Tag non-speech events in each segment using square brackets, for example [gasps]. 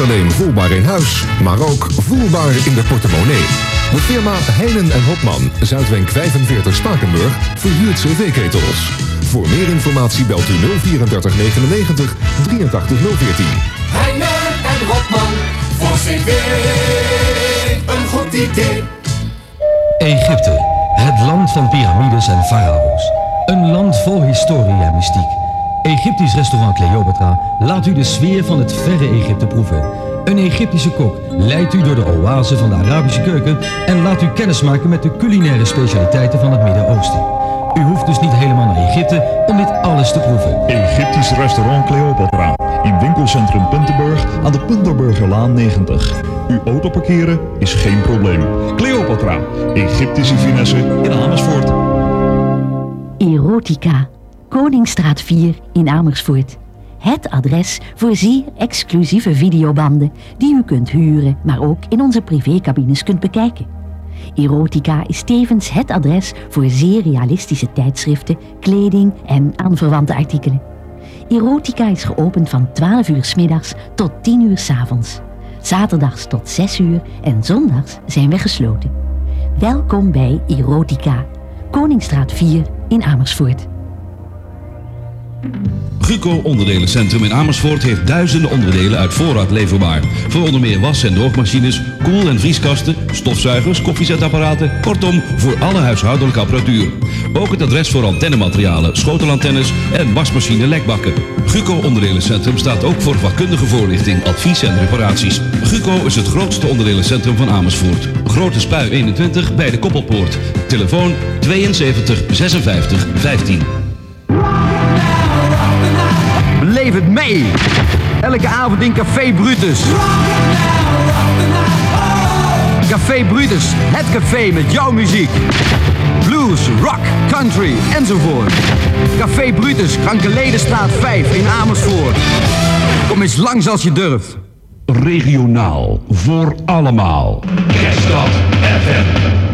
niet alleen voelbaar in huis, maar ook voelbaar in de portemonnee. De firma Heinen en Hopman, Zuidwenk 45 Spakenburg, verhuurt cv-ketels. Voor meer informatie belt u 034 99 83 014. Heinen en Hopman, voor cv, een goed idee. Egypte, het land van piramides en farao's. Een land vol historie en mystiek. Egyptisch restaurant Cleopatra laat u de sfeer van het verre Egypte proeven. Een Egyptische kok leidt u door de oase van de Arabische keuken en laat u kennismaken met de culinaire specialiteiten van het Midden-Oosten. U hoeft dus niet helemaal naar Egypte om dit alles te proeven. Egyptisch restaurant Cleopatra. In winkelcentrum Puntenburg aan de Punterburgerlaan 90. Uw auto parkeren is geen probleem. Cleopatra. Egyptische finesse in Amersfoort. Erotica, Koningsstraat 4 in Amersfoort. Het adres voor zeer exclusieve videobanden die u kunt huren, maar ook in onze privécabines kunt bekijken. Erotica is tevens het adres voor zeer realistische tijdschriften, kleding en aanverwante artikelen. Erotica is geopend van 12 uur s middags tot 10 uur s avonds. Zaterdags tot 6 uur en zondags zijn we gesloten. Welkom bij Erotica, Koningsstraat 4 in Amersfoort. Guco Onderdelencentrum in Amersfoort heeft duizenden onderdelen uit voorraad leverbaar. Voor onder meer was- en droogmachines, koel- en vrieskasten, stofzuigers, koffiezetapparaten, kortom voor alle huishoudelijke apparatuur. Ook het adres voor antennematerialen, schotelantennes en wasmachine lekbakken. Guco Onderdelencentrum staat ook voor vakkundige voorlichting, advies en reparaties. Guco is het grootste onderdelencentrum van Amersfoort. Grote Spui 21 bij de Koppelpoort. Telefoon 72 56 15. Beleef mee. Elke avond in Café Brutus. Café Brutus, het café met jouw muziek. Blues, rock, country enzovoort. Café Brutus, Krankeledenstraat 5 in Amersfoort. Kom eens langs als je durft. Regionaal, voor allemaal. FM.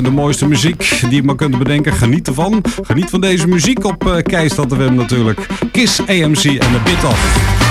en de mooiste muziek die je maar kunt bedenken. Geniet ervan. Geniet van deze muziek op eh, uh, Keistad natuurlijk. Kiss AMC en de Bit Off.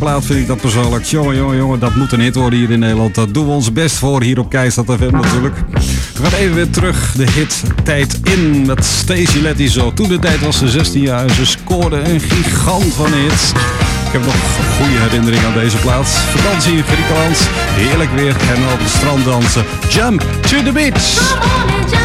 Plaat vind ik dat persoonlijk. Jongen, jongen, jongen, dat moet een hit worden hier in Nederland. Dat doen we ons best voor hier op Keistad FM natuurlijk. We gaan even weer terug de hit tijd in met Stacey Letty zo. Toen de tijd was ze 16 jaar en ze scoorde een gigant van hits. Ik heb nog goede herinnering aan deze plaats. Vakantie in Griekenland, heerlijk weer en op het strand dansen. Jump to the beach.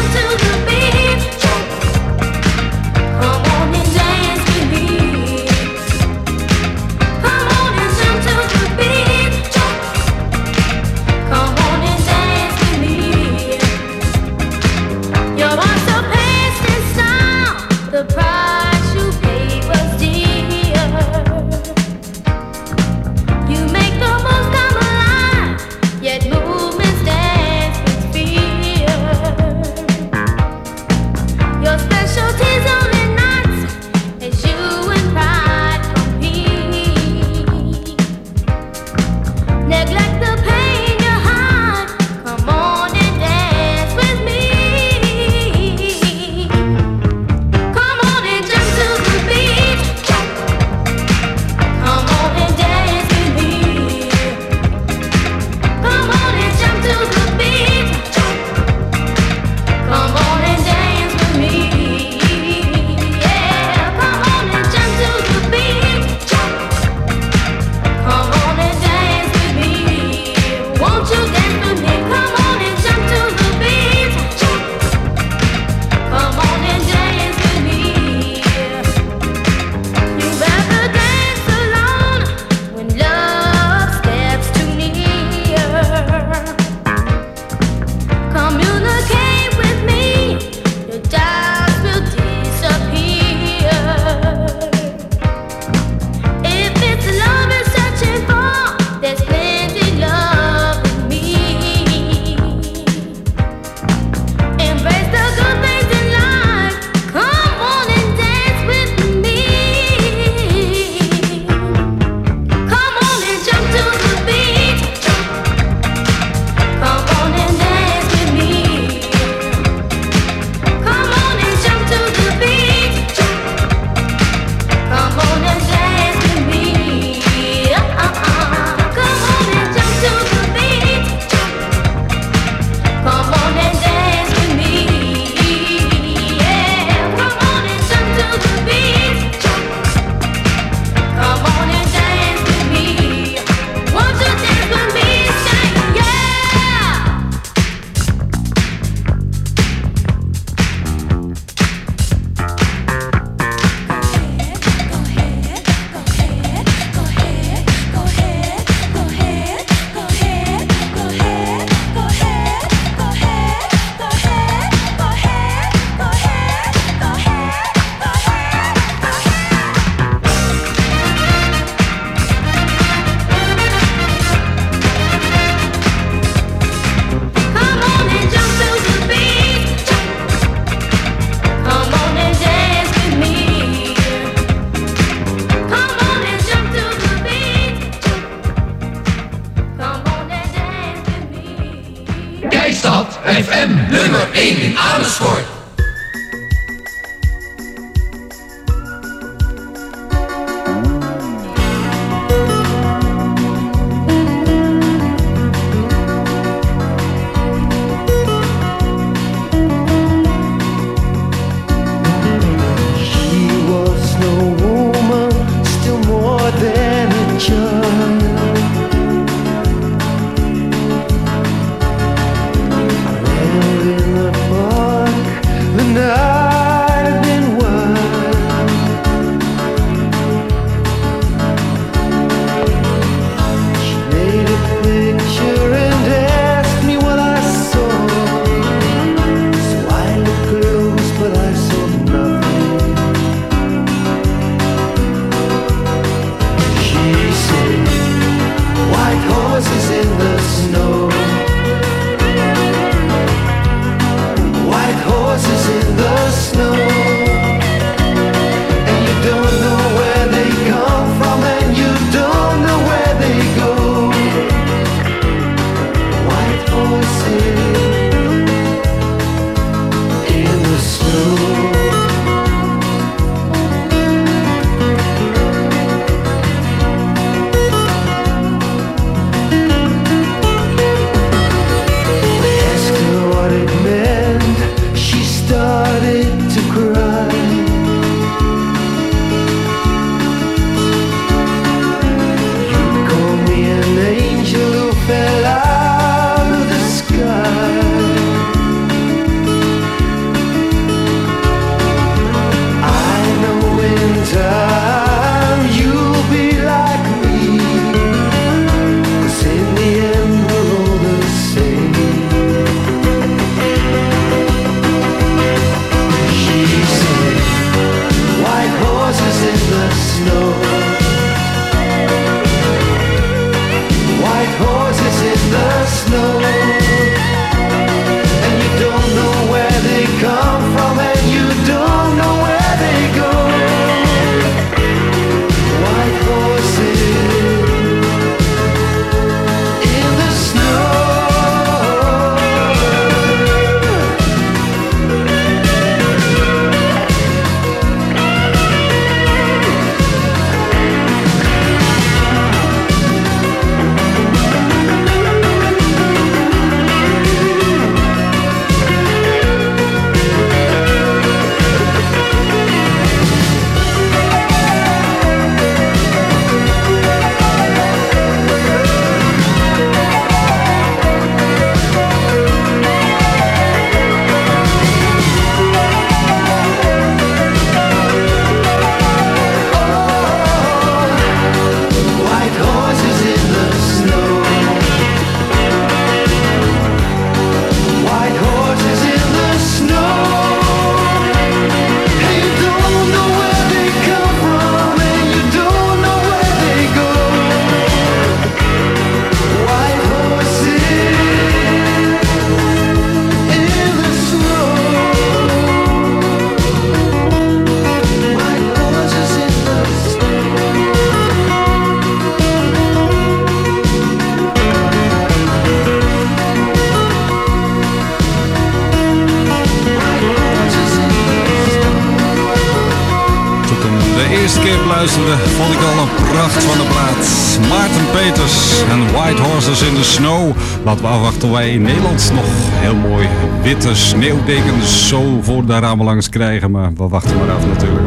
In Nederland nog heel mooi witte sneeuwdekens zo voor de ramen langs krijgen. Maar we wachten maar af natuurlijk.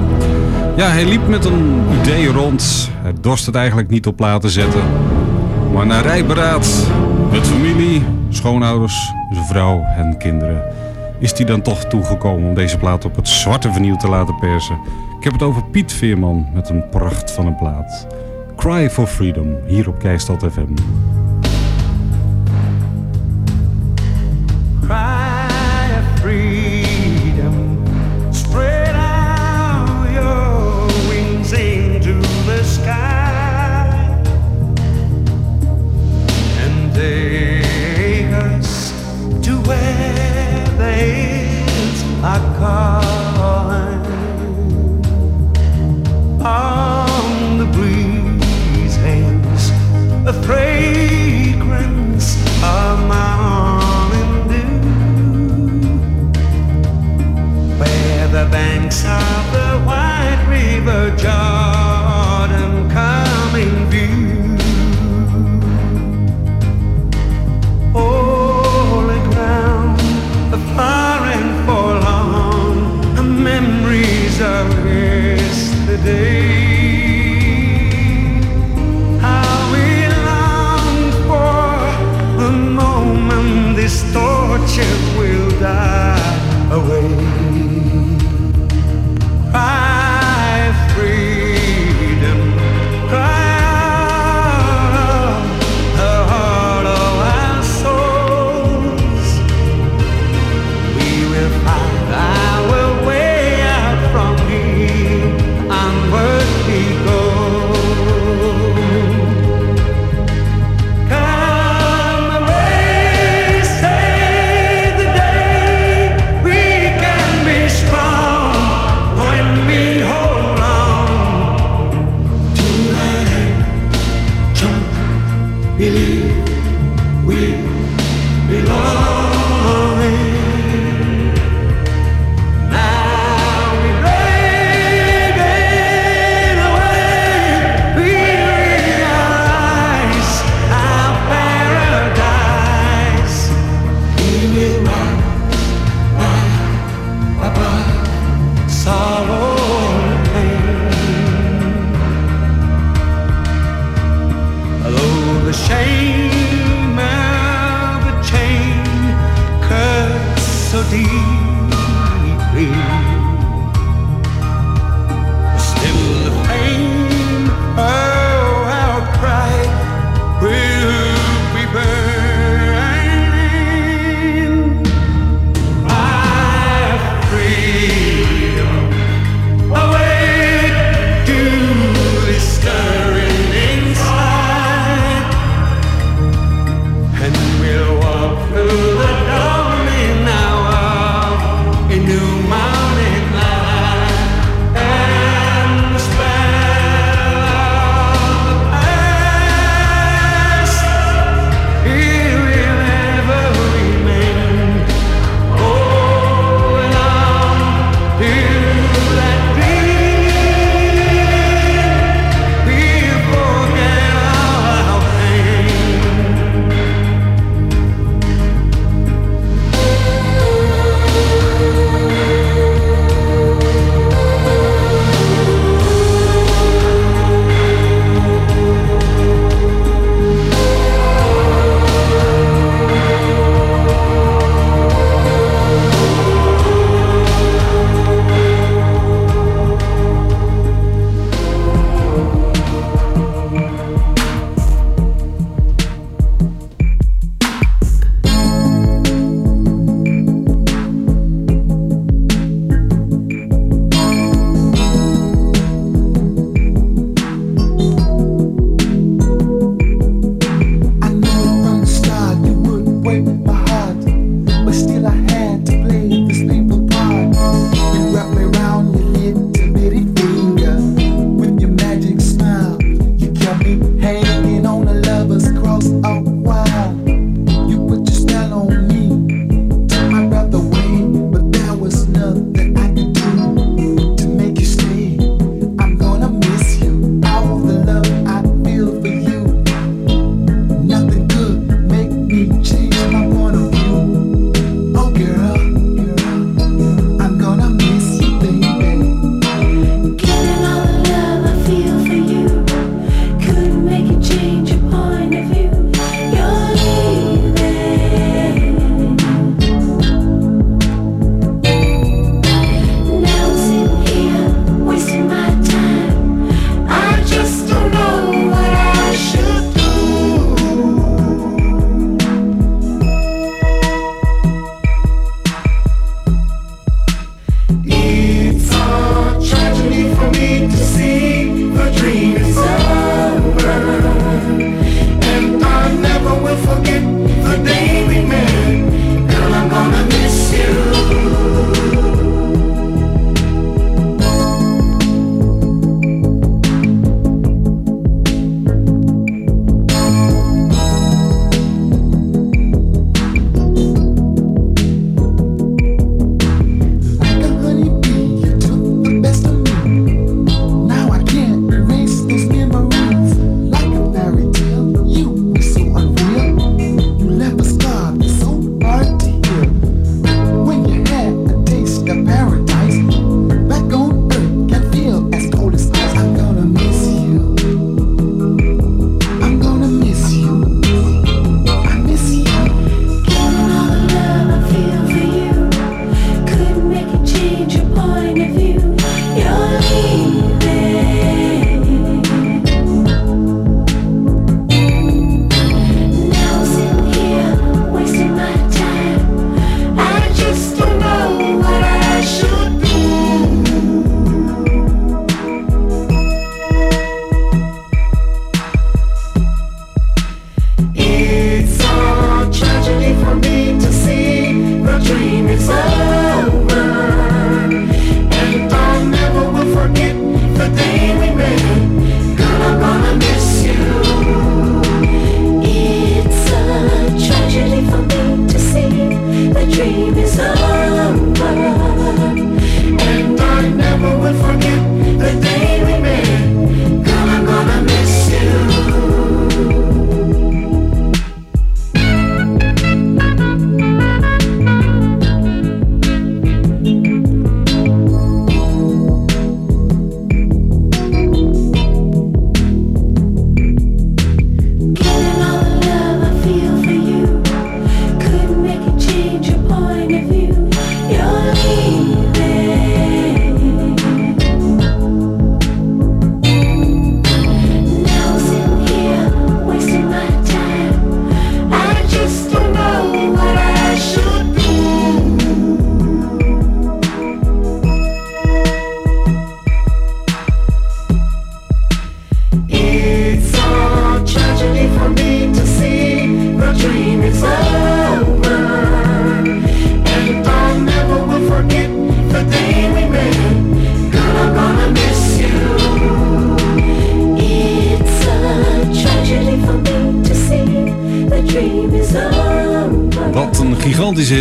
Ja, hij liep met een idee rond. Hij dorst het eigenlijk niet op laten zetten. Maar na rijberaad met familie, schoonouders, zijn vrouw en kinderen... is hij dan toch toegekomen om deze plaat op het zwarte vernieuw te laten persen. Ik heb het over Piet Veerman met een pracht van een plaat. Cry for Freedom, hier op Keistad FM.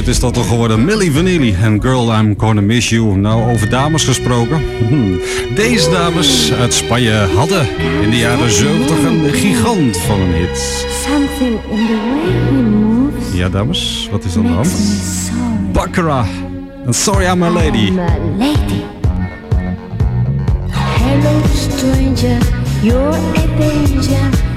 is dat er geworden. Millie Vanilli en Girl, I'm Gonna Miss You. Nou, over dames gesproken. Hm. Deze dames uit Spanje hadden in de jaren 70 een gigant van een hit. Something. Ja, dames, wat is dan dan? hand? And sorry, I'm a lady. Lady. Hello, stranger. You're a.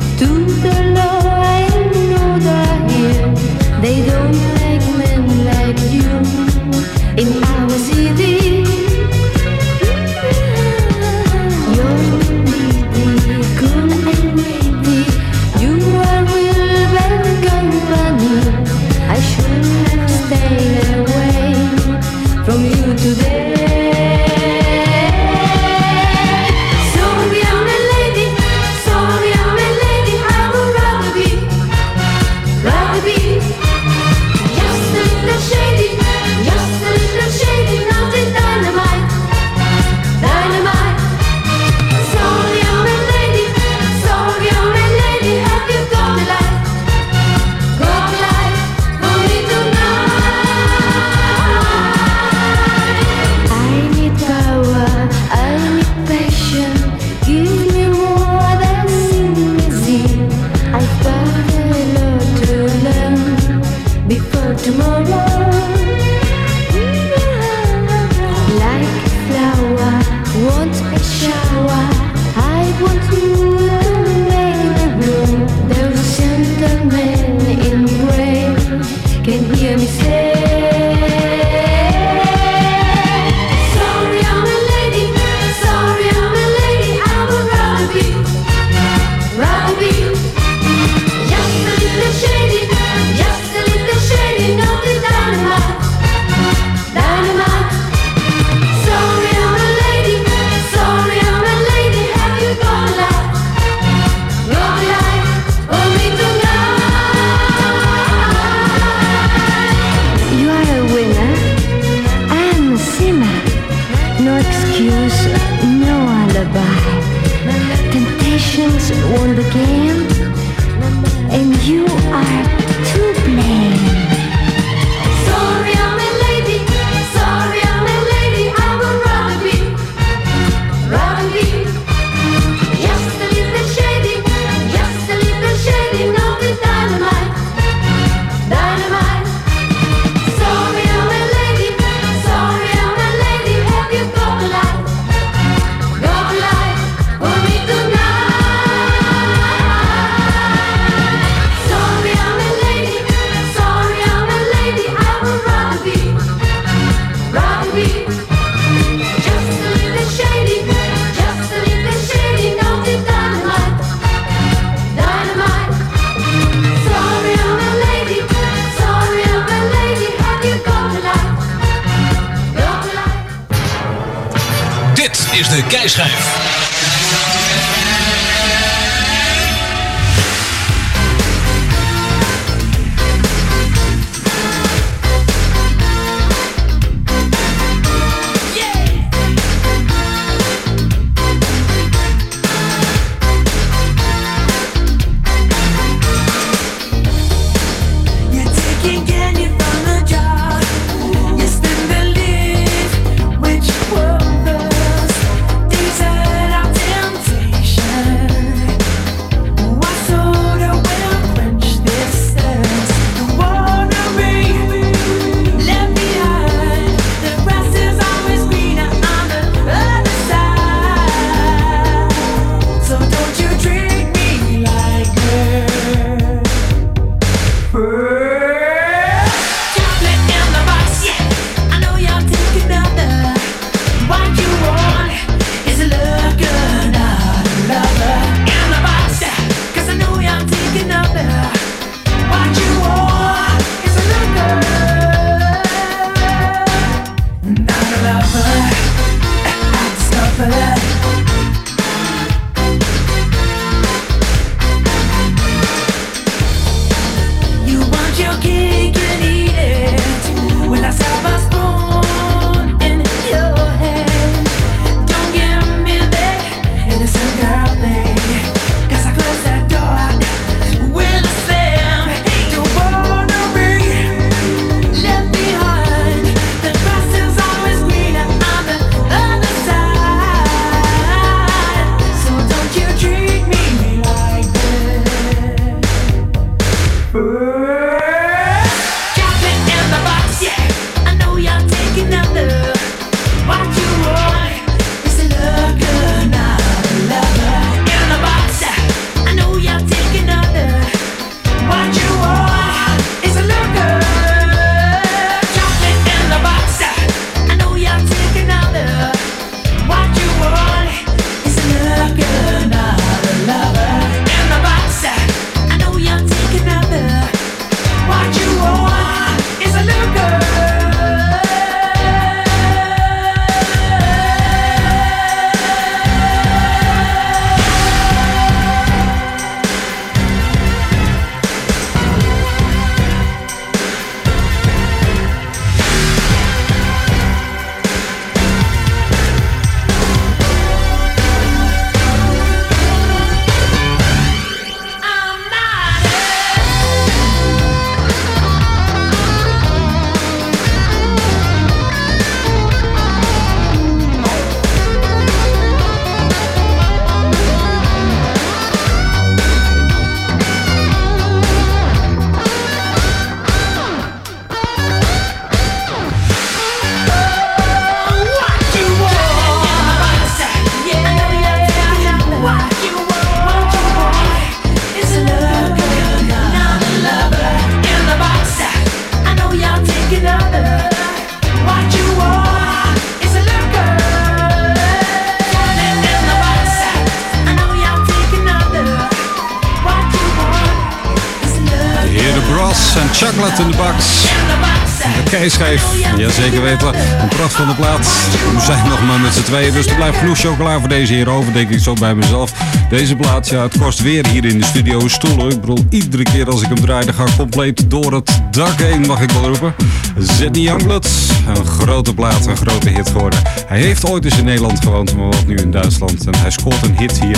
We zijn nog maar met z'n tweeën, dus er blijft genoeg chocola voor deze hier over, denk ik zo bij mezelf. Deze plaat, ja, het kost weer hier in de studio stoelen. Ik bedoel, iedere keer als ik hem draai, dan ga compleet door het dak heen, mag ik wel roepen. Sydney Youngblood, een grote plaat, een grote hit geworden. Hij heeft ooit eens in Nederland gewoond, maar woont nu in Duitsland. En hij scoort een hit hier.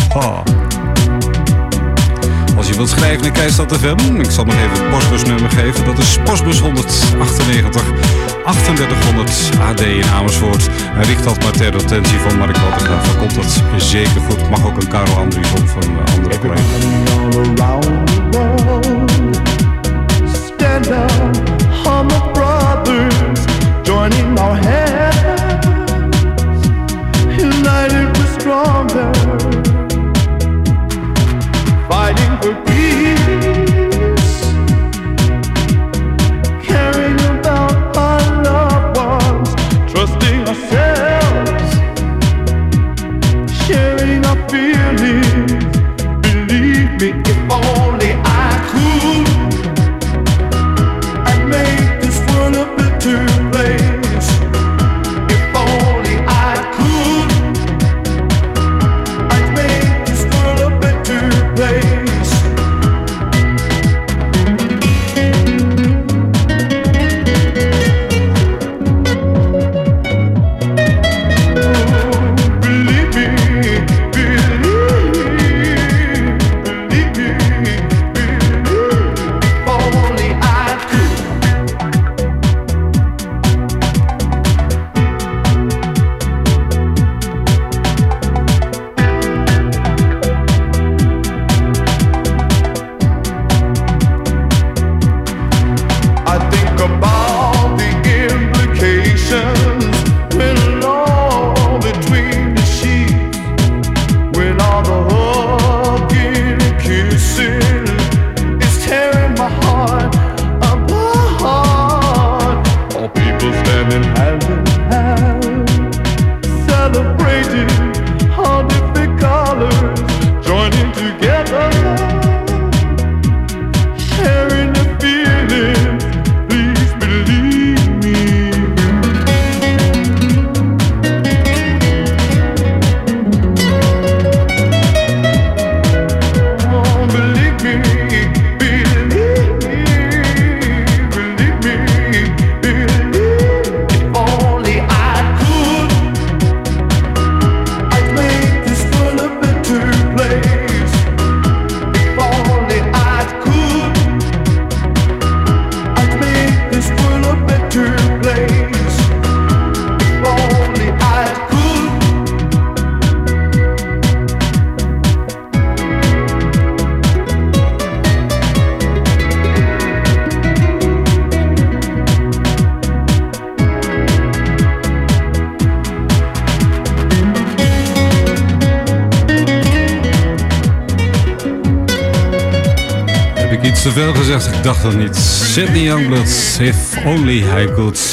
Als je wilt schrijven naar Keistad FM, ik zal nog even het postbusnummer geven. Dat is postbus 198 3800 AD in Amersfoort. En richt dat maar ter attentie van Mark Watergraaf. Dan komt dat zeker goed. Mag ook een Karel Andriessen van een andere collega. around the world.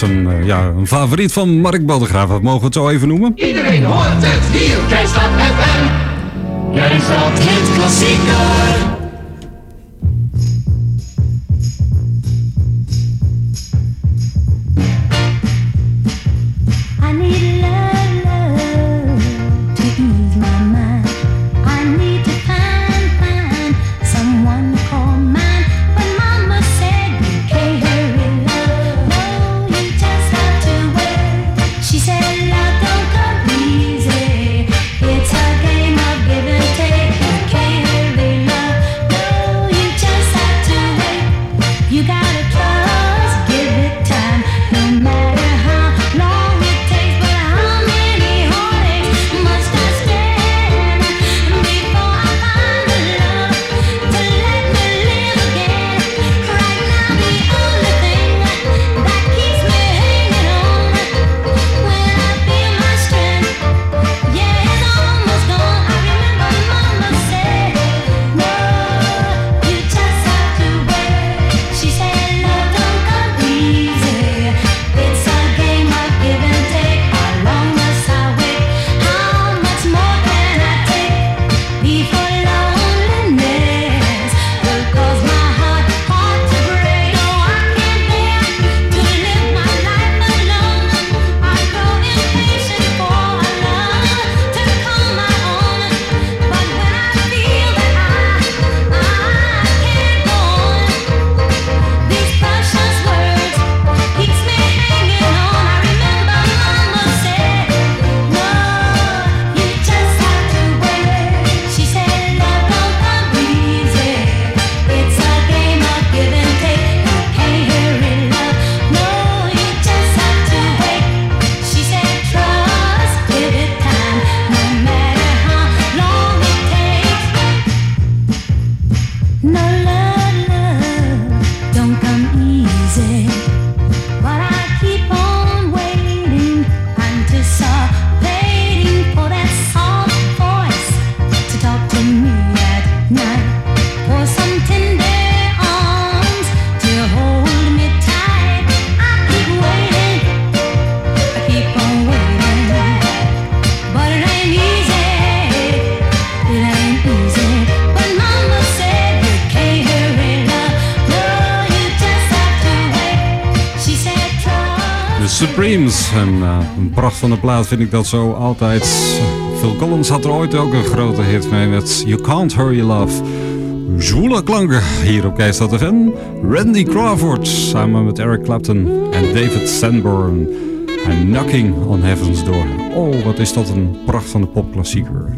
Een, eh, ja, een favoriet van Mark Baldegraaf. Wat mogen we het zo even noemen? Iedereen hoort het hier, Keistad FM. Keistad hit klassieker. van de plaat vind ik dat zo altijd. Phil Collins had er ooit ook een grote hit mee met You Can't Hurry Love. Zwoele klanken hier op Keistad FM. Randy Crawford samen met Eric Clapton en David Sanborn. En Knocking on Heaven's Door. Oh, wat is dat een pracht van de popklassieker.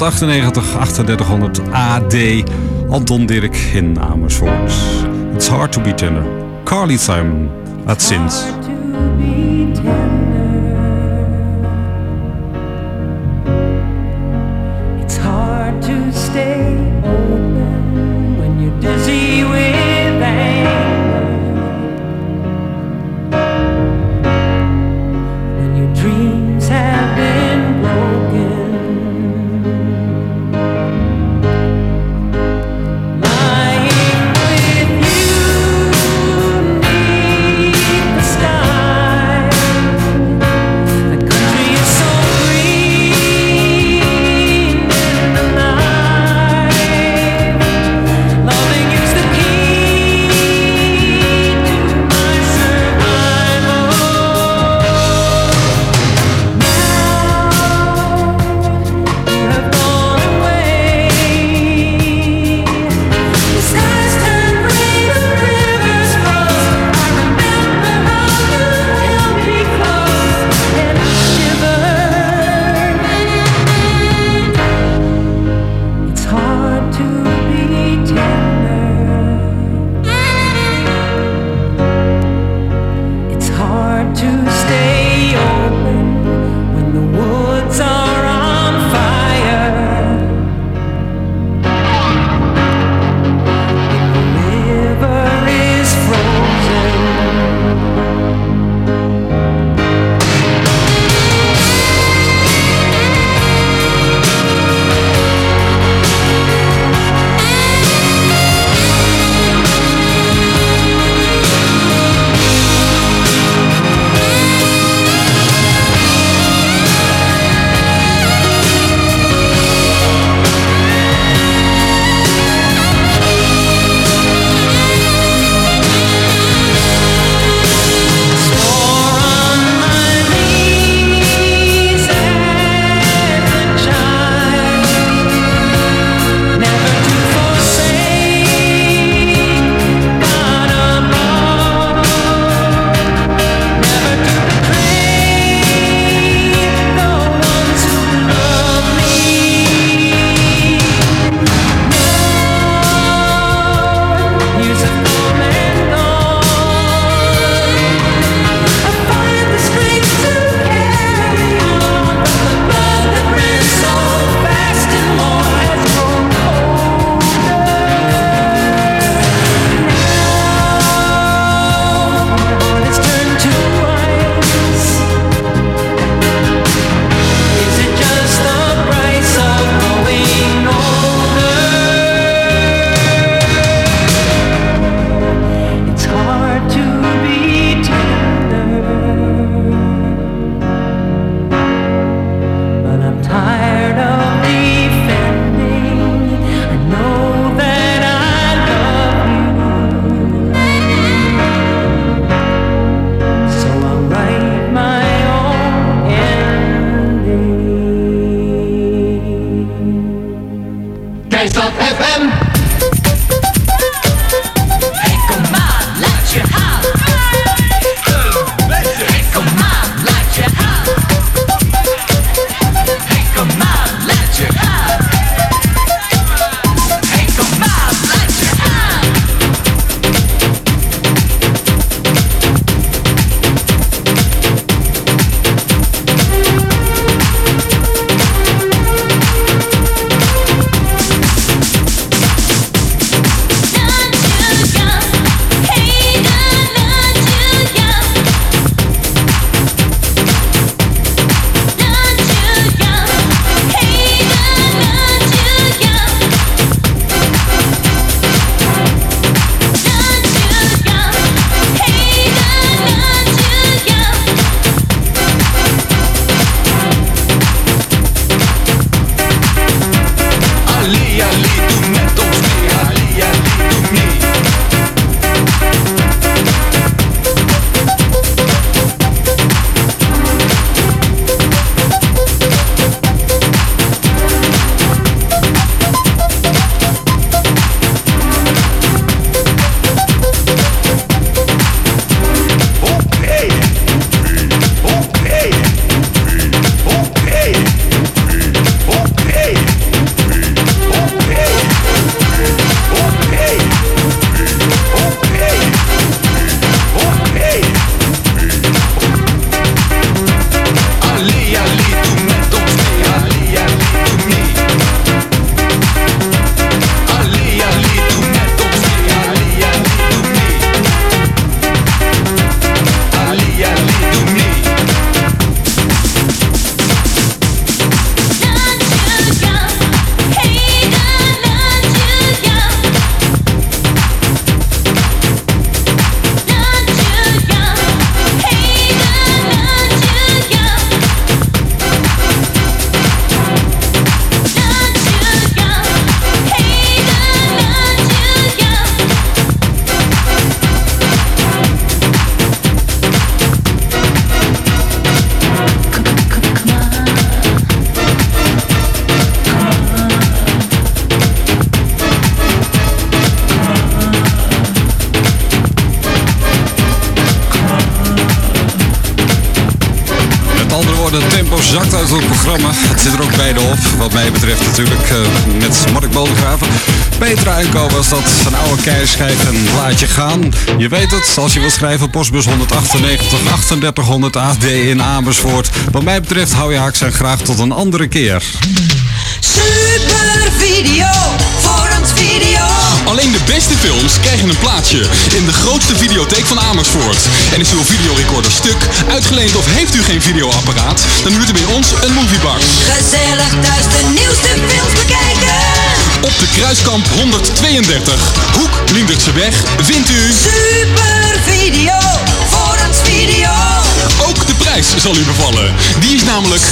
1998, 3800 AD. Anton Dirk in Amersfoort. It's hard to be tender. Carly Simon. Laat Sins. Laat je gaan. Je weet het, als je wilt schrijven, postbus 198 3800 AD in Amersfoort. Wat mij betreft hou je haks en graag tot een andere keer. Super video voor ons video. Alleen de beste films krijgen een plaatsje in de grootste videotheek van Amersfoort. En is uw videorecorder stuk, uitgeleend of heeft u geen videoapparaat, dan huurt u bij ons een moviebox. Gezellig thuis de nieuwste films bekijken. Op de Kruiskamp 132, Hoek Lindertse weg, vindt u... Super video voor ons video. Ook de prijs zal u bevallen. Die is namelijk...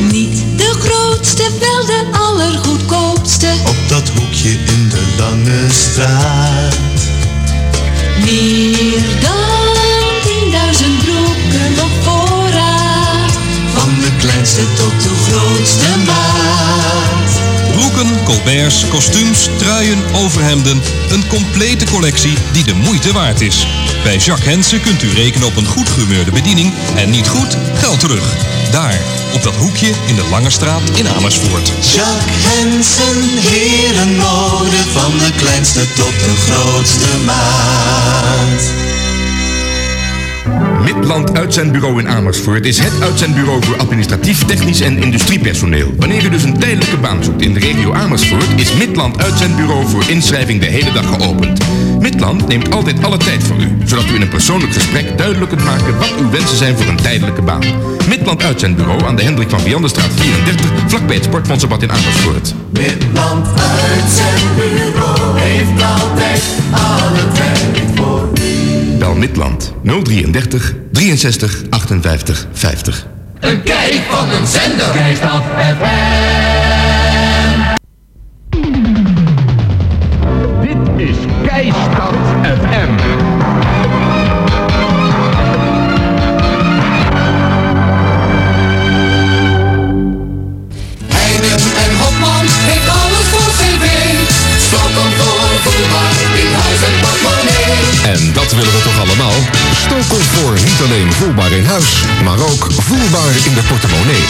Niet de grootste, wel de allergoedkoopste. Op dat hoekje in de lange straat. Meer dan 10.000 broeken op kleinste tot de grootste maat. Broeken, colberts, kostuums, truien, overhemden. Een complete collectie die de moeite waard is. Bij Jacques Hensen kunt u rekenen op een goed gehumeurde bediening en niet goed, geld terug. Daar, op dat hoekje in de Lange Straat in Amersfoort. Jacques Hensen, herenmode. Van de kleinste tot de grootste maat. Midland Uitzendbureau in Amersfoort is het uitzendbureau voor administratief, technisch en industriepersoneel. Wanneer u dus een tijdelijke baan zoekt in de regio Amersfoort, is Midland Uitzendbureau voor inschrijving de hele dag geopend. Midland neemt altijd alle tijd voor u, zodat u in een persoonlijk gesprek duidelijk kunt maken wat uw wensen zijn voor een tijdelijke baan. Midland Uitzendbureau aan de Hendrik van Vianderstraat 34, vlakbij het Sportfondsebad in Amersfoort. Midland Uitzendbureau heeft altijd alle tijd voor Bel Midland 033 63 58 50. Een kijk van een zender. Kijkstad FM. In de portemonnee.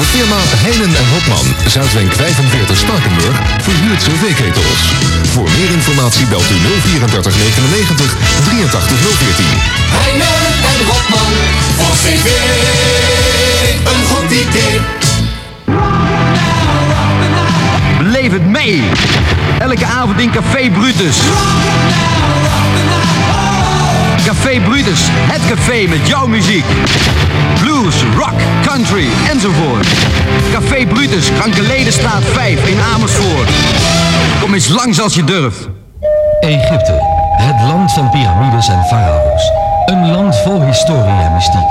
De firma Heinen en Hopman, Zuidwenk 45 Spakenburg, verhuurt cv-ketels. Voor meer informatie belt u 034 99 83 014. Heinen en Hopman voor tv. Een goed idee. Beleef het mee. Elke avond in Café Brutus. Café Brutus, het café met jouw muziek. Blues, rock, country enzovoort. Café Brutus, Krankeledenstraat 5 in Amersfoort. Kom eens langs als je durft. Egypte, het land van piramides en farao's. Een land vol historie en mystiek.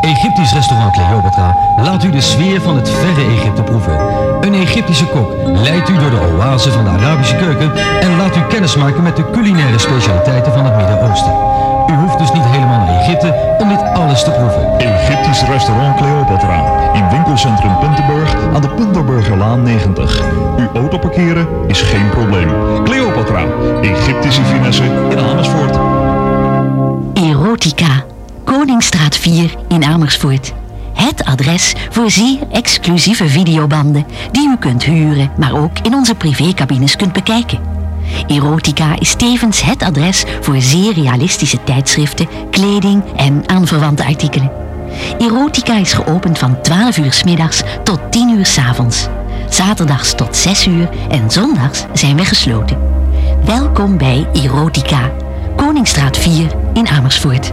Egyptisch restaurant Cleopatra laat u de sfeer van het verre Egypte proeven. Een Egyptische kok leidt u door de oase van de Arabische keuken en laat u kennismaken met de culinaire specialiteiten van het Midden-Oosten. U hoeft dus niet helemaal naar Egypte om dit alles te proeven. Egyptisch restaurant Cleopatra. In winkelcentrum Puntenburg aan de Punterburgerlaan 90. Uw auto parkeren is geen probleem. Cleopatra. Egyptische finesse in Amersfoort. Erotica, Koningsstraat 4 in Amersfoort. Het adres voor zeer exclusieve videobanden die u kunt huren, maar ook in onze privécabines kunt bekijken. Erotica is tevens het adres voor zeer realistische tijdschriften, kleding en aanverwante artikelen. Erotica is geopend van 12 uur 's middags tot 10 uur 's avonds. Zaterdags tot 6 uur en zondags zijn we gesloten. Welkom bij Erotica, Koningsstraat 4 in Amersfoort.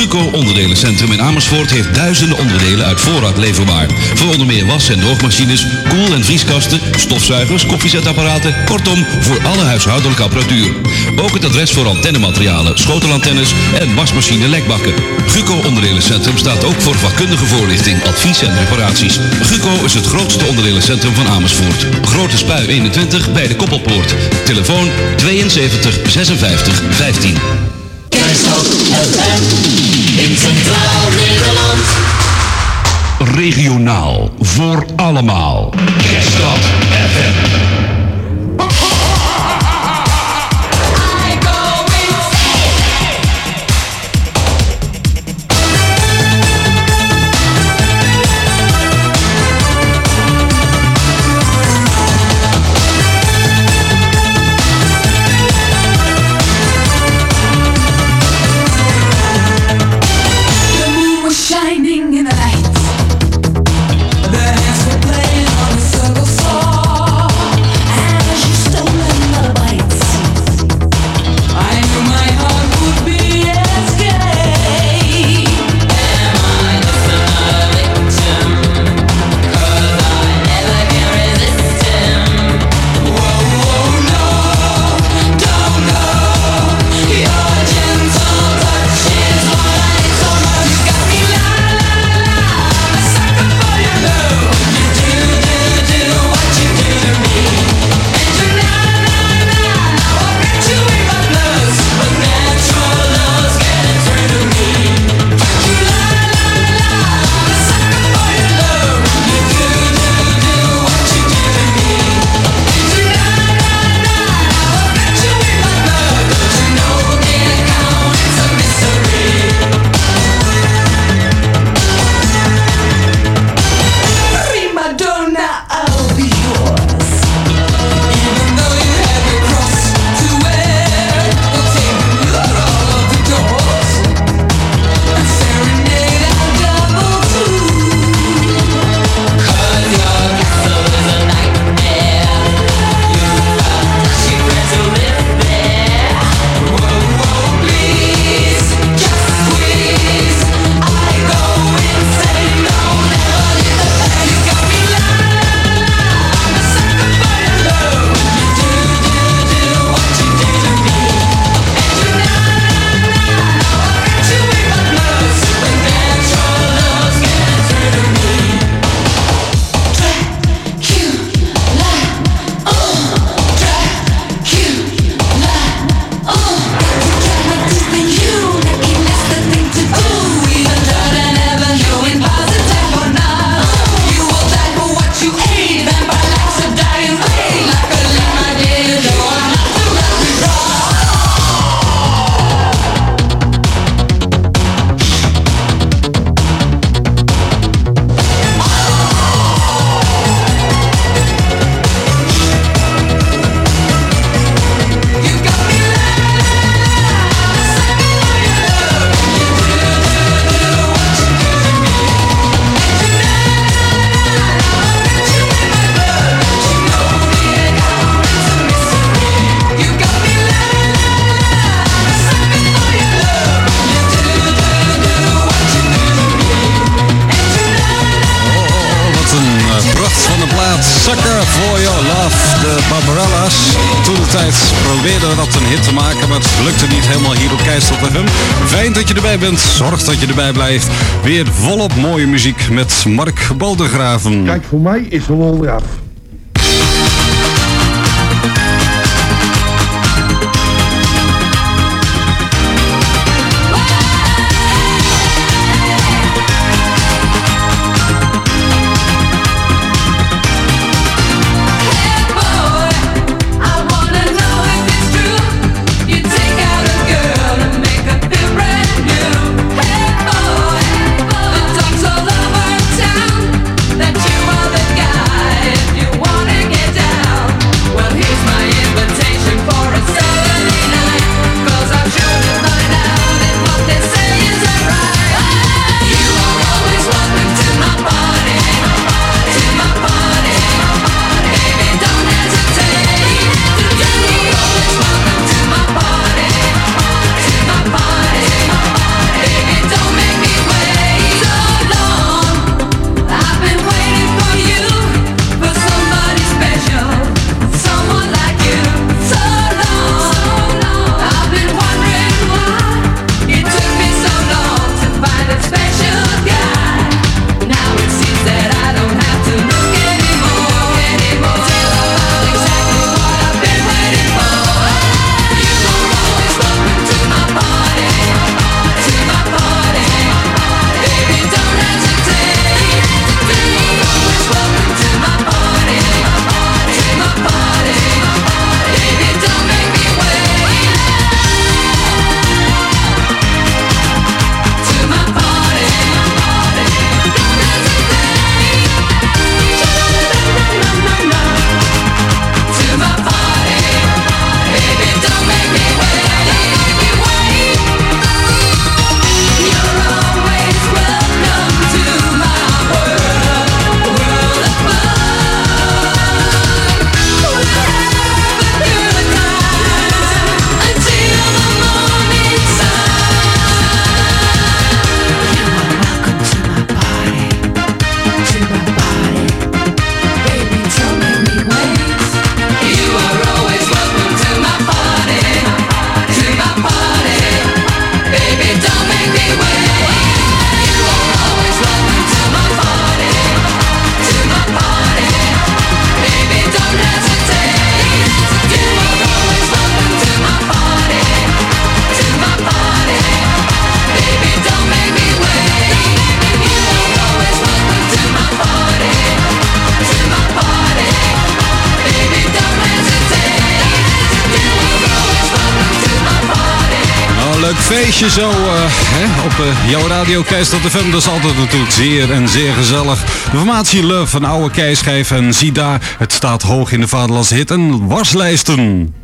Guco Onderdelencentrum in Amersfoort heeft duizenden onderdelen uit voorraad leverbaar. Voor onder meer was- en droogmachines, koel- en vrieskasten, stofzuigers, koffiezetapparaten, kortom voor alle huishoudelijke apparatuur. Ook het adres voor antennematerialen, schotelantennes en wasmachine lekbakken. Guco Onderdelencentrum staat ook voor vakkundige voorlichting, advies en reparaties. Guco is het grootste onderdelencentrum van Amersfoort. Grote Spui 21 bij de Koppelpoort. Telefoon 72 56 15. In Centraal Nederland. Regionaal voor allemaal. FM. tijd probeerde dat een hit te maken, maar het lukte niet helemaal hier op Keistel Fijn dat je erbij bent, zorg dat je erbij blijft. Weer volop mooie muziek met Mark Baldegraven. Kijk, voor mij is wel ja. Jouw radio Keis de FM, dat is altijd natuurlijk zeer en zeer gezellig. De formatie Love, een oude keischijf en zie het staat hoog in de vaderlandse hit en waslijsten.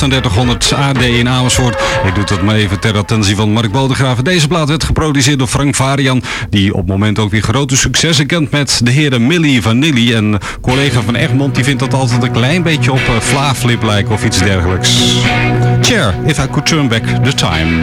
3800 AD in Amersfoort. Ik doe dat maar even ter attentie van Mark Bodegraven. Deze plaat werd geproduceerd door Frank Varian, die op het moment ook weer grote successen kent met de heren Millie Vanilli. En collega van Egmond die vindt dat altijd een klein beetje op uh, Vlaaflip lijken of iets dergelijks. Chair, if I could turn back the time.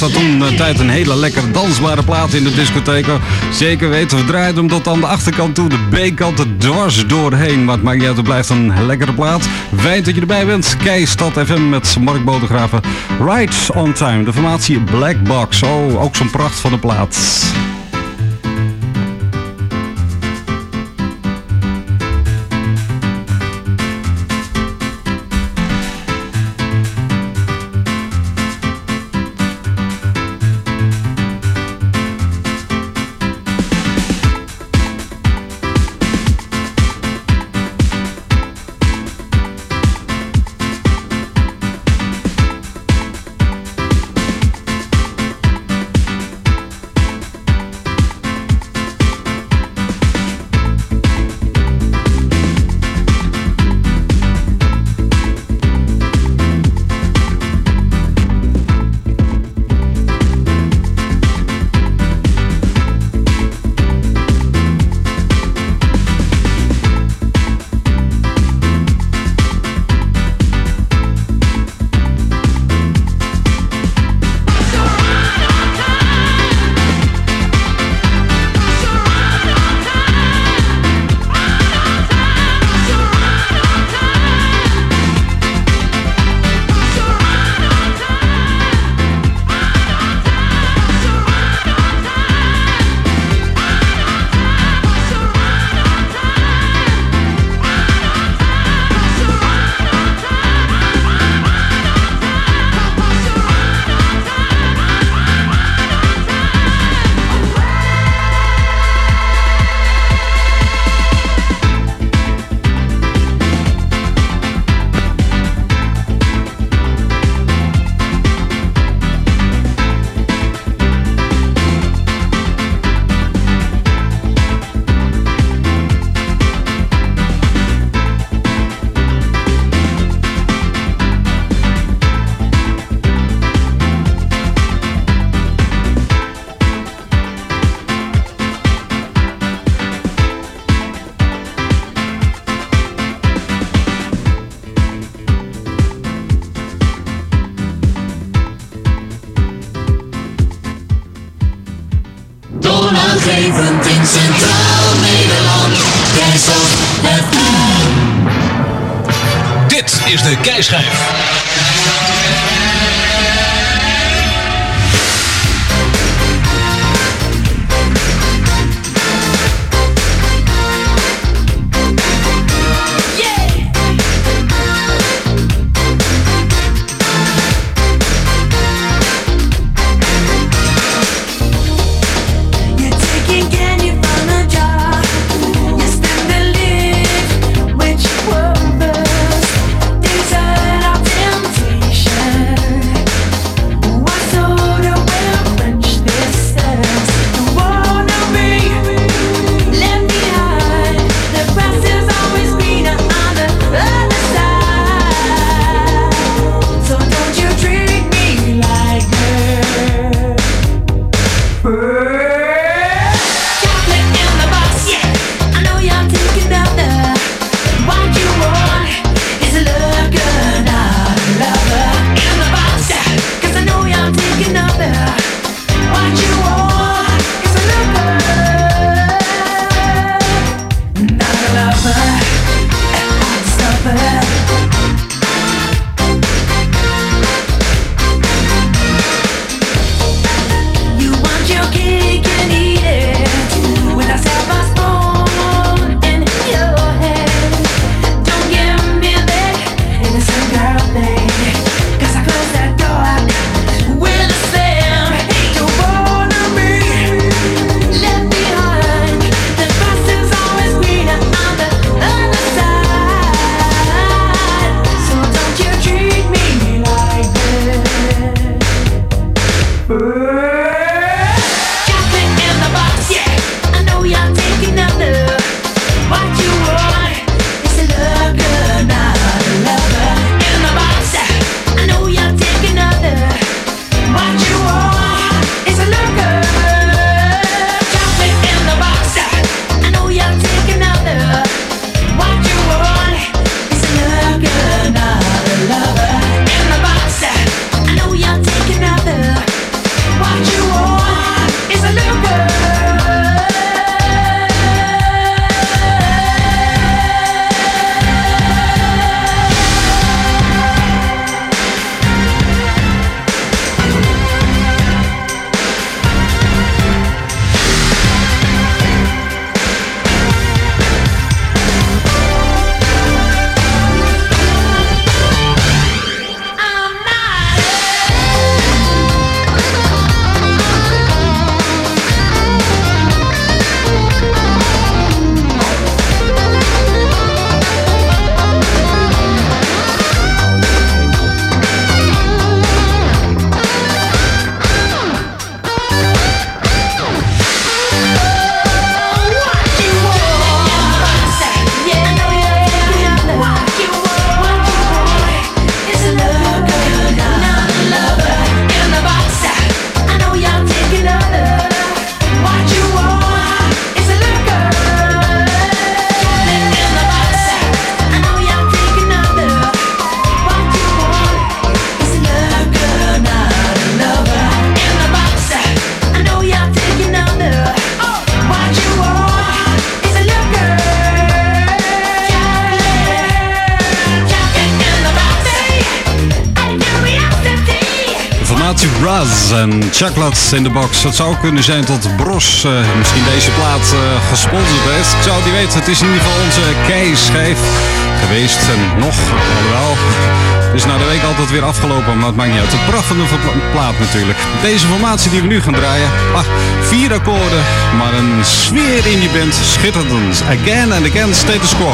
was dat toen eh, tijd een hele lekker dansbare plaat in de discotheek. Zeker weten, we draaiden hem tot aan de achterkant toe, de B-kant er dwars doorheen. Maar het maakt niet uit, het blijft een lekkere plaat. Fijn dat je erbij bent. Keistad FM met Mark Bodegraven. Rides on Time, de formatie Black Box. Oh, ook zo'n pracht van de plaat. En Chocolate in the Box. Het zou kunnen zijn tot Bros eh, misschien deze plaat eh, gesponsord heeft. Ik zou het niet weten. Het is in ieder geval onze keischijf geweest. En nog, wel. Is na de week altijd weer afgelopen, maar het maakt niet uit. Een prachtige plaat natuurlijk. Deze formatie die we nu gaan draaien. Ah, vier akkoorden, maar een sfeer in die band. Schitterend. Again and again, status quo.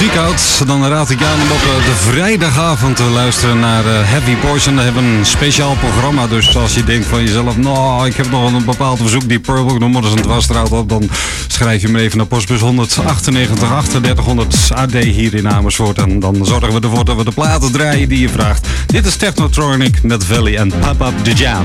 Muziek houdt, dan raad ik aan om op eh, de vrijdagavond te luisteren naar eh, Heavy Poison. We hebben een speciaal programma, dus als je denkt van jezelf, nou, ik heb nog een bepaald verzoek, die Purple, noem maar eens een dwarsstraat op, dan schrijf je me even naar postbus 198 3800 AD hier in Amersfoort. En dan zorgen we ervoor dat we de platen draaien die je vraagt. Dit is Technotronic met Valley en Up The Jam.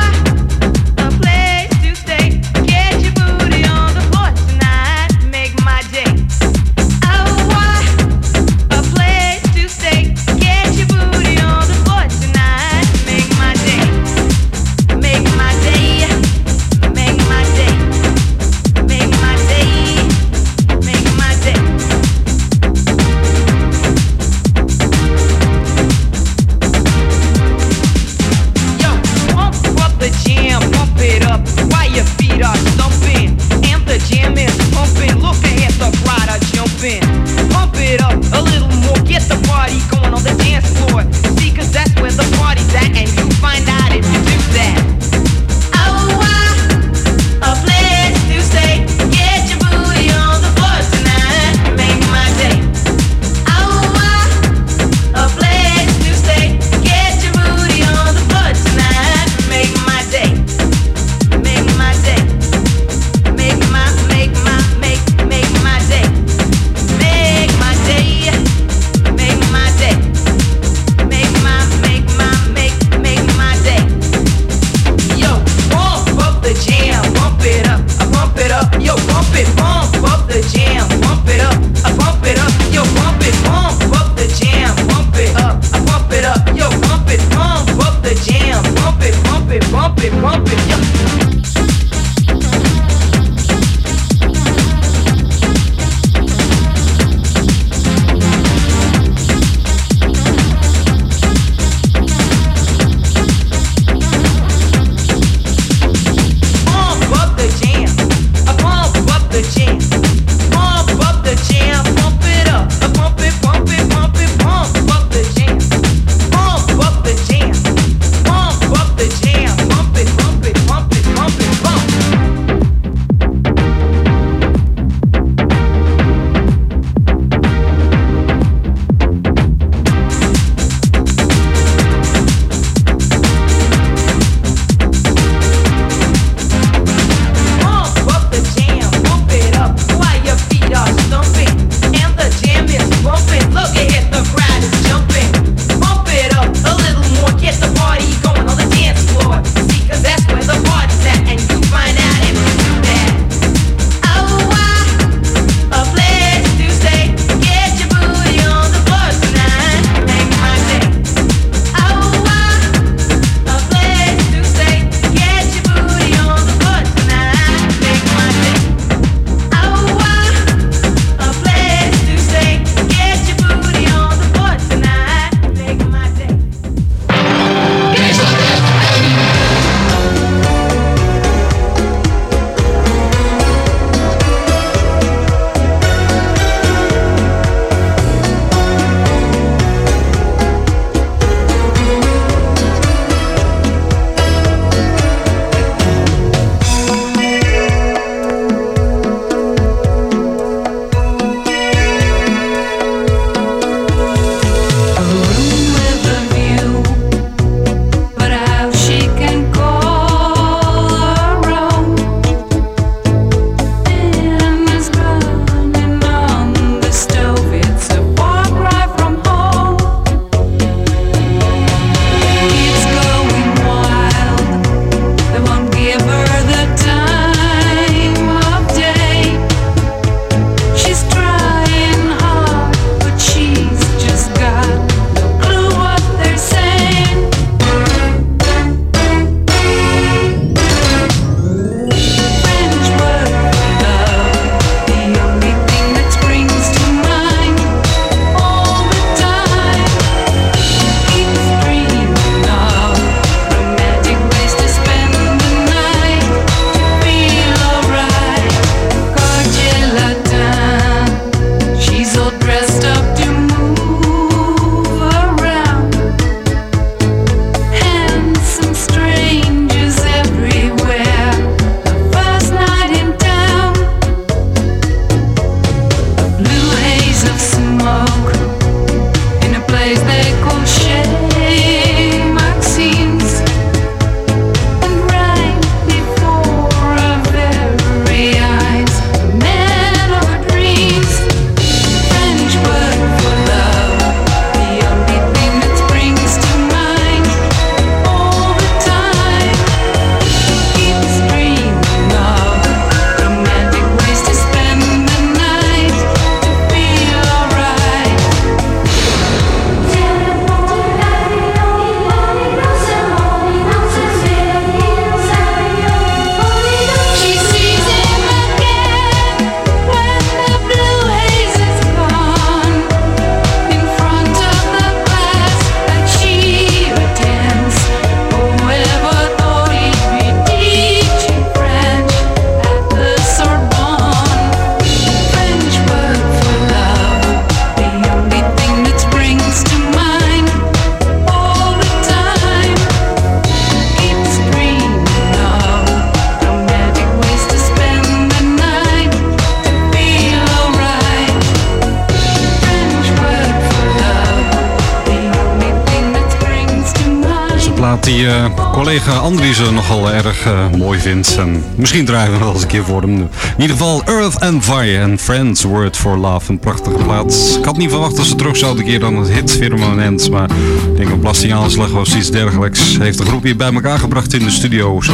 collega Andriessen nogal erg eh, mooi vindt. En misschien draaien we wel eens een keer voor hem. In ieder geval Earth and Fire en Friends Word for Love. Een prachtige plaats. Ik had niet verwacht dat ze terug zouden keren dan het hit Firmament. Maar ik denk een belastingaanslag of iets dergelijks. Heeft de groep hier bij elkaar gebracht in de studio's.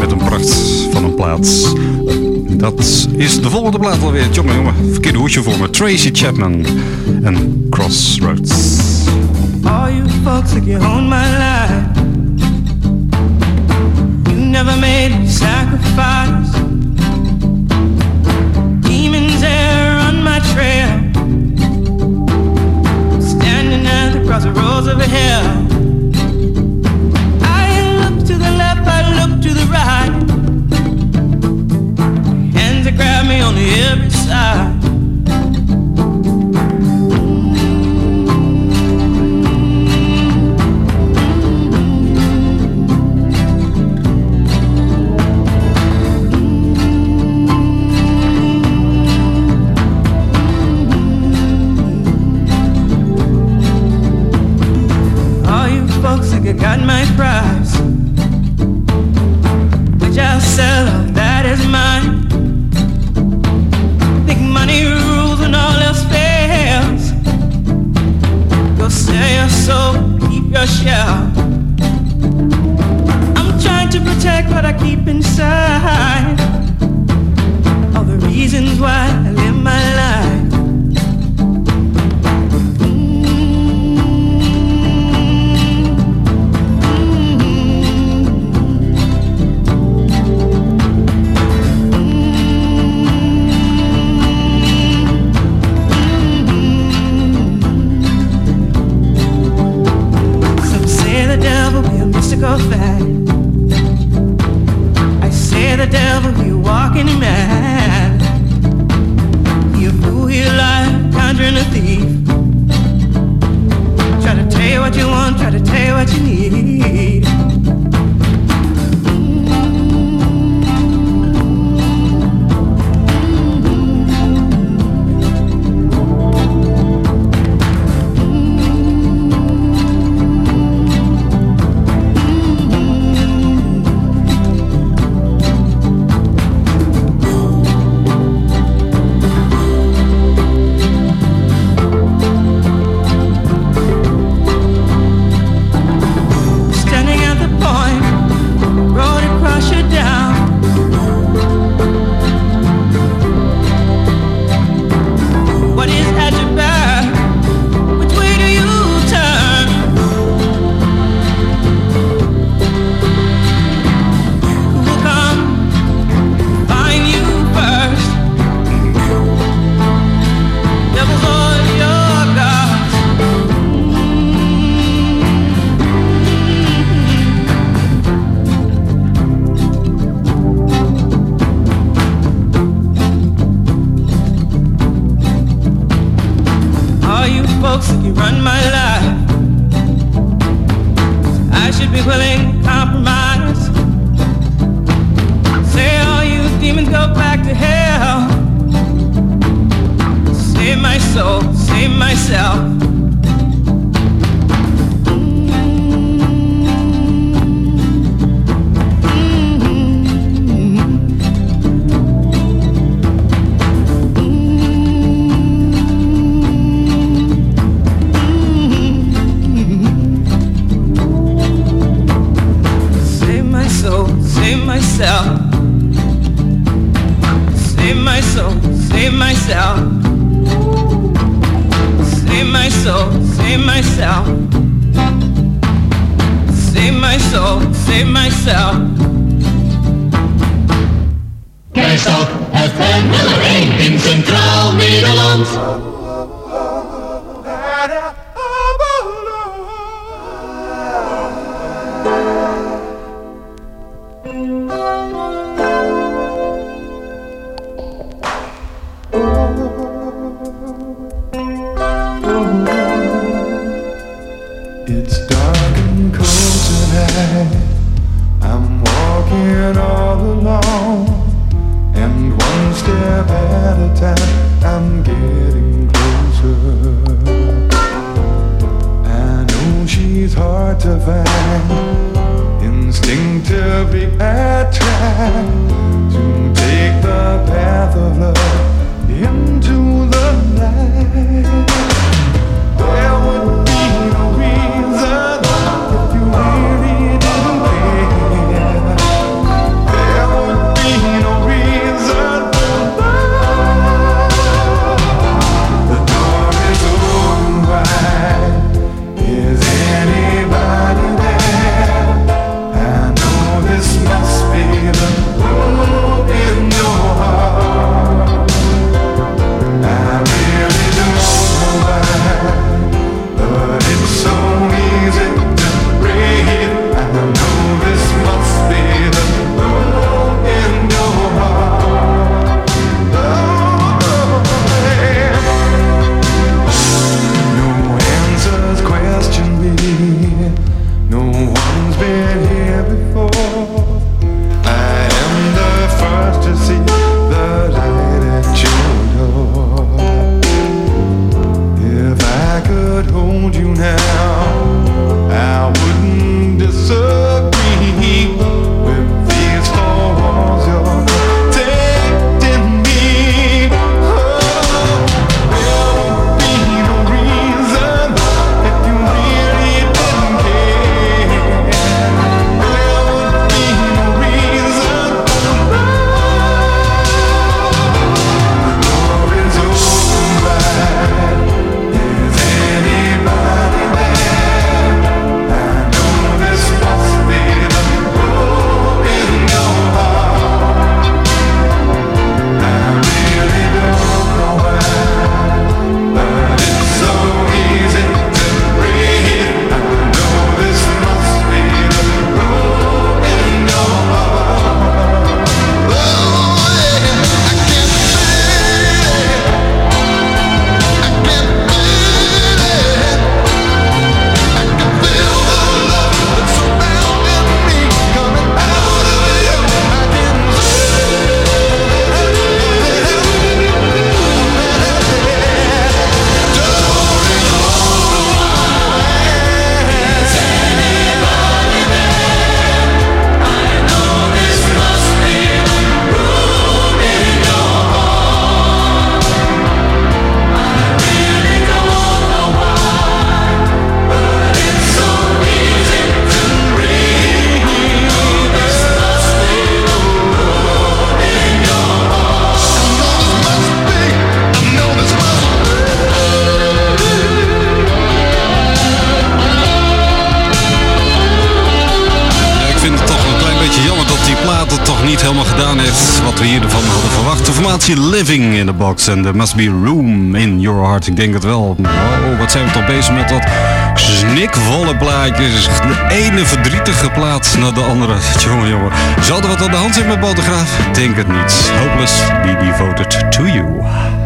Met een pracht van een plaats. Dat is de volgende plaat alweer. Jongen, jongen. Verkeerde hoedje voor me. Tracy Chapman en Crossroads. All you folks that you my never made a sacrifice. Demons there on my trail. Standing at the crossroads of hell I look to the left, I look to the right. Hands that grab me on every side there must be room in your heart. Ik denk het wel. Oh, wat zijn we toch bezig met wat snikvolle plaatjes. De ene verdrietige plaat naar de andere. Jongen, jongen. Zal er wat aan de hand zijn met Bodegraaf? Denk het niet. Hopeless, be devoted to you.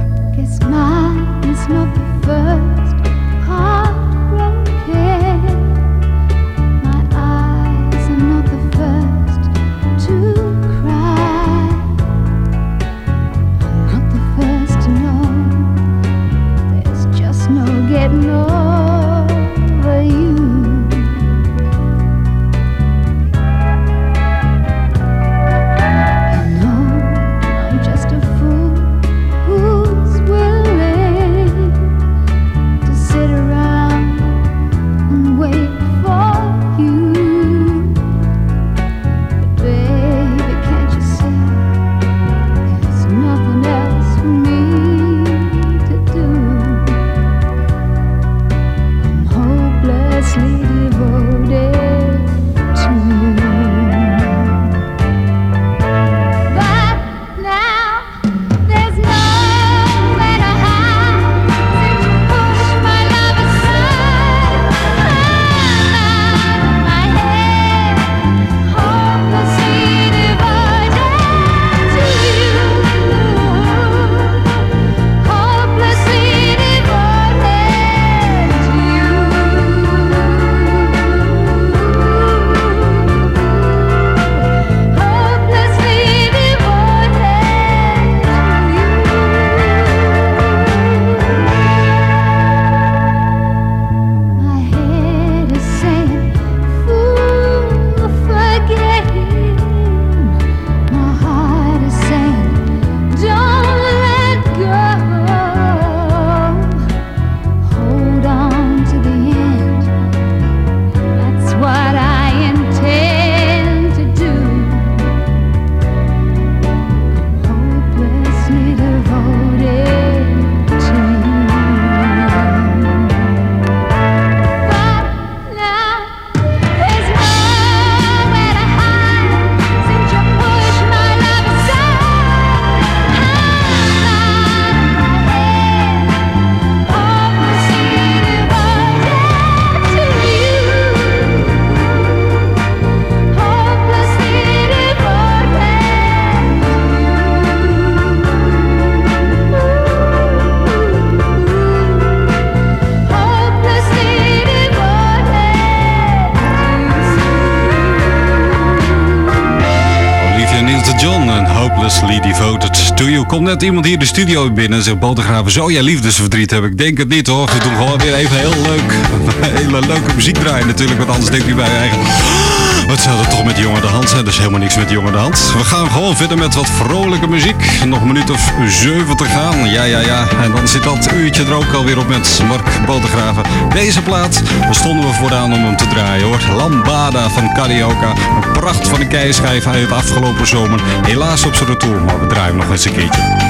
Net iemand hier de studio binnen en zegt Botergraven, zo jij liefdesverdriet heb ik. Denk het niet hoor, we doen gewoon weer even heel leuk. [laughs] Hele leuke muziek draaien natuurlijk, want anders denkt u bij je eigen... [gasps] Wat zou er toch met jongen de hand zijn? Is helemaal niks met jongen de hand. We gaan gewoon verder met wat vrolijke muziek. Nog een minuut of zeven te gaan. Ja, ja, ja. En dan zit dat uurtje er ook alweer op met Mark Botergraven. Deze plaat, daar stonden we vooraan om hem te draaien hoor. Lambada van Carioca. Een pracht van een keischijf uit de afgelopen zomer. Helaas op zijn retour, maar we draaien nog eens een keertje.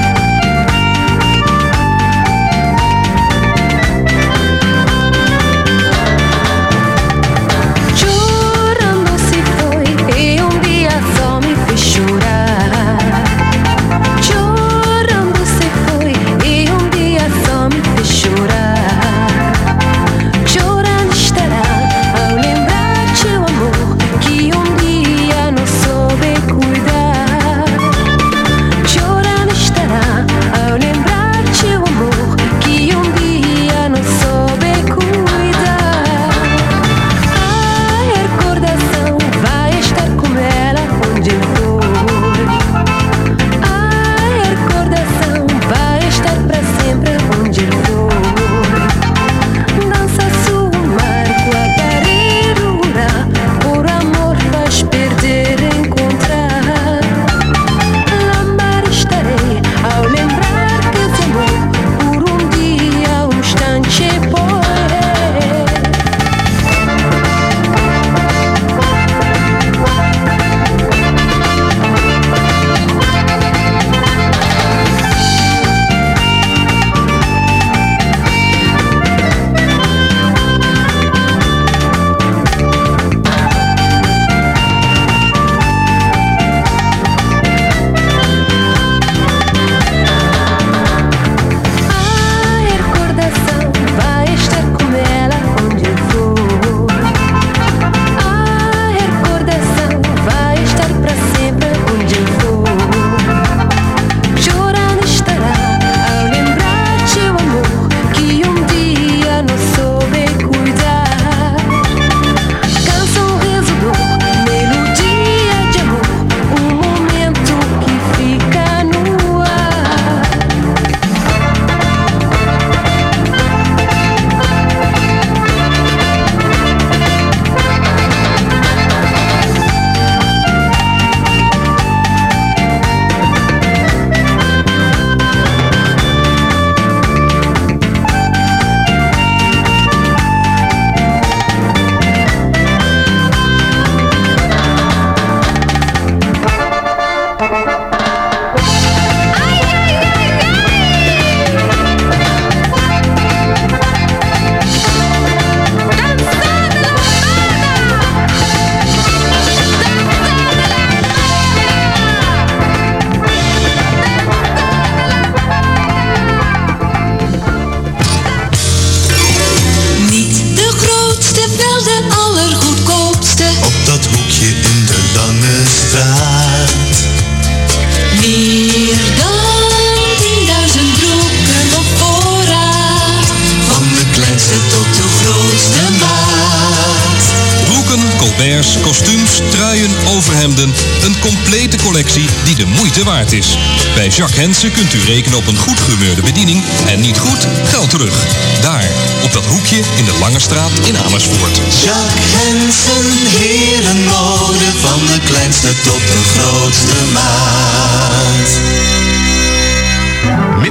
Kostuums, truien, overhemden. Een complete collectie die de moeite waard is. Bij Jacques Hensen kunt u rekenen op een goed gehumeurde bediening en niet goed geld terug. Daar, op dat hoekje in de Lange Straat in Amersfoort. Jacques Hensen, herenmode van de kleinste tot de grootste maat.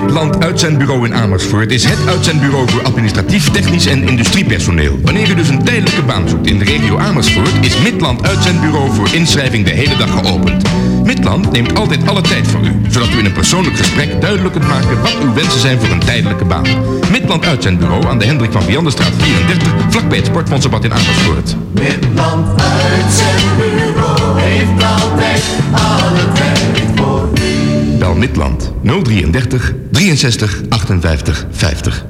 Midland Uitzendbureau in Amersfoort is het uitzendbureau voor administratief, technisch en industriepersoneel. Wanneer u dus een tijdelijke baan zoekt in de regio Amersfoort, is Midland Uitzendbureau voor inschrijving de hele dag geopend. Midland neemt altijd alle tijd voor u, zodat u in een persoonlijk gesprek duidelijk kunt maken wat uw wensen zijn voor een tijdelijke baan. Midland Uitzendbureau aan de Hendrik van Vianderstraat 34, vlakbij het Sportfondsbad in Amersfoort. Midland Uitzendbureau heeft altijd alle tijd Bel Midland 033 63 58 50.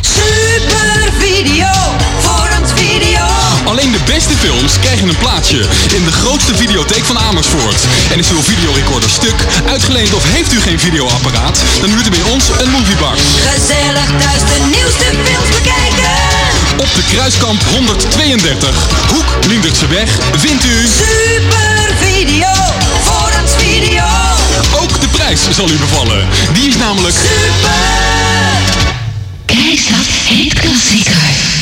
Super video, Forums video. Alleen de beste films krijgen een plaatsje in de grootste videotheek van Amersfoort. En is uw videorecorder stuk, uitgeleend of heeft u geen videoapparaat, dan huurt u bij ons een moviebox. Gezellig thuis de nieuwste films bekijken. Op de Kruiskamp 132, Hoek Lindertse weg, vindt u... Super video, Forums video. Zal u bevallen. Die is namelijk... Kijk, dat heet klassieker.